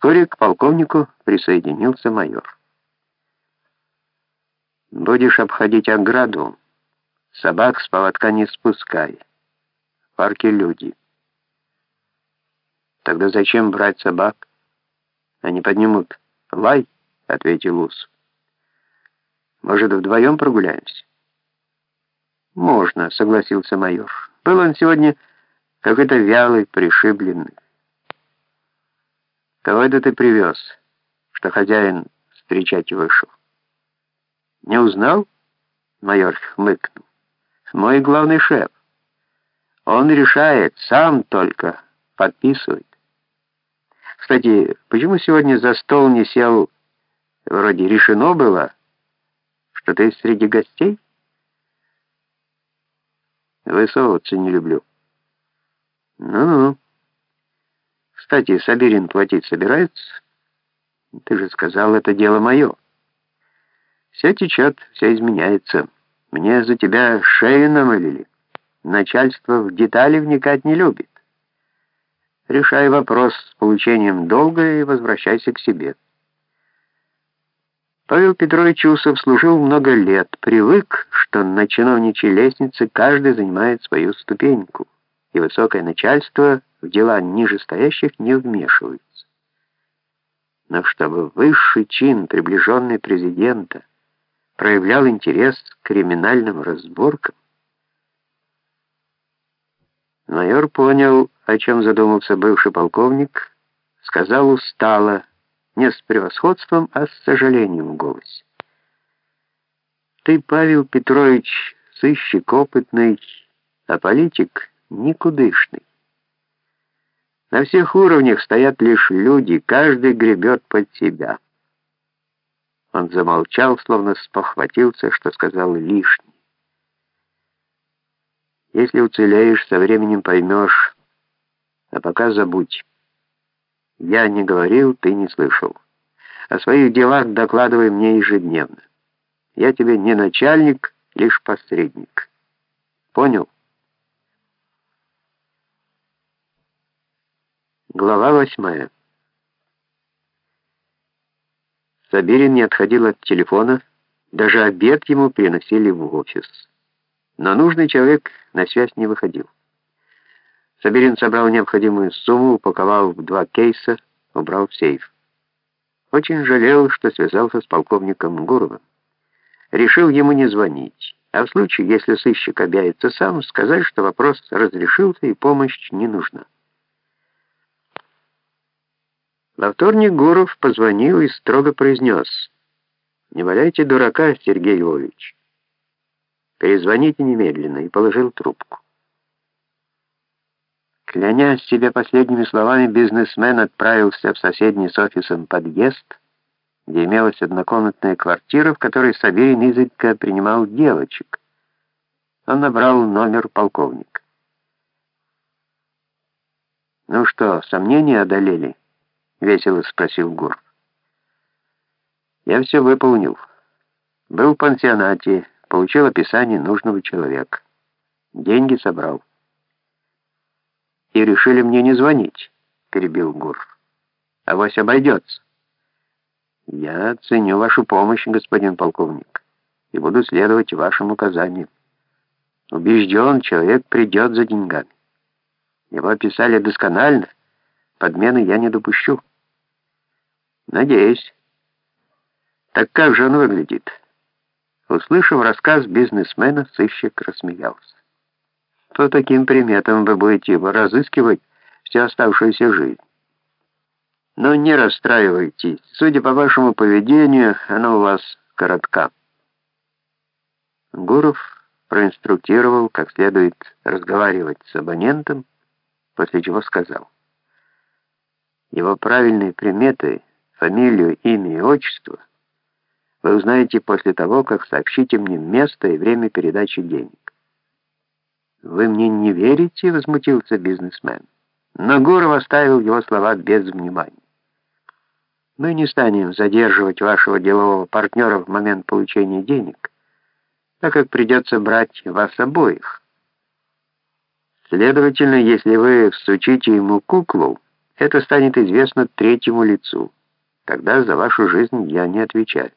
Вскоре к полковнику присоединился майор. «Будешь обходить ограду, собак с поводка не спускай. В парке люди». «Тогда зачем брать собак? Они поднимут лай», — ответил Ус. «Может, вдвоем прогуляемся?» «Можно», — согласился майор. «Был он сегодня какой-то вялый, пришибленный. Кого это ты привез, что хозяин встречать вышел? Не узнал? Майор хмыкнул. Мой главный шеф. Он решает, сам только подписывает. Кстати, почему сегодня за стол не сел, вроде решено было, что ты среди гостей? Высовываться не люблю. Ну-ну. Кстати, Сабирин платить собирается? Ты же сказал, это дело мое. Все течет, все изменяется. Мне за тебя шею намылили. Начальство в детали вникать не любит. Решай вопрос с получением долга и возвращайся к себе. Павел Петрович Усов служил много лет, привык, что на чиновничьей лестнице каждый занимает свою ступеньку, и высокое начальство в дела нижестоящих не вмешиваются. Но чтобы высший чин, приближенный президента, проявлял интерес к криминальным разборкам, майор понял, о чем задумался бывший полковник, сказал устало, не с превосходством, а с сожалением в голосе. «Ты, Павел Петрович, сыщик опытный, а политик никудышный. На всех уровнях стоят лишь люди, каждый гребет под себя. Он замолчал, словно спохватился, что сказал лишнее. Если уцелеешь, со временем поймешь, а пока забудь. Я не говорил, ты не слышал. О своих делах докладывай мне ежедневно. Я тебе не начальник, лишь посредник. Понял? Глава восьмая. Сабирин не отходил от телефона, даже обед ему приносили в офис. Но нужный человек на связь не выходил. Сабирин собрал необходимую сумму, упаковал в два кейса, убрал в сейф. Очень жалел, что связался с полковником Гуровым. Решил ему не звонить, а в случае, если сыщик объявится сам, сказать, что вопрос разрешился и помощь не нужна. Во вторник Гуров позвонил и строго произнес, «Не валяйте дурака, Сергей Львович. Перезвоните немедленно» и положил трубку. Клянясь себе последними словами, бизнесмен отправился в соседний с офисом подъезд, где имелась однокомнатная квартира, в которой Савелин изредка принимал девочек. Он набрал номер полковника. «Ну что, сомнения одолели?» — весело спросил Гур. «Я все выполнил. Был в пансионате, получил описание нужного человека. Деньги собрал». «И решили мне не звонить», — перебил Гур. «Авось обойдется». «Я ценю вашу помощь, господин полковник, и буду следовать вашим указаниям. Убежден, человек придет за деньгами. Его описали досконально, подмены я не допущу». Надеюсь. Так как же он выглядит? Услышав рассказ бизнесмена, сыщик рассмеялся. По таким приметам вы будете его разыскивать всю оставшуюся жизнь. Но не расстраивайтесь. Судя по вашему поведению, оно у вас коротка. Гуров проинструктировал, как следует разговаривать с абонентом, после чего сказал. Его правильные приметы — фамилию, имя и отчество вы узнаете после того, как сообщите мне место и время передачи денег. «Вы мне не верите?» — возмутился бизнесмен. Но Гуров оставил его слова без внимания. «Мы не станем задерживать вашего делового партнера в момент получения денег, так как придется брать вас обоих. Следовательно, если вы всучите ему куклу, Это станет известно третьему лицу. Тогда за вашу жизнь я не отвечаю.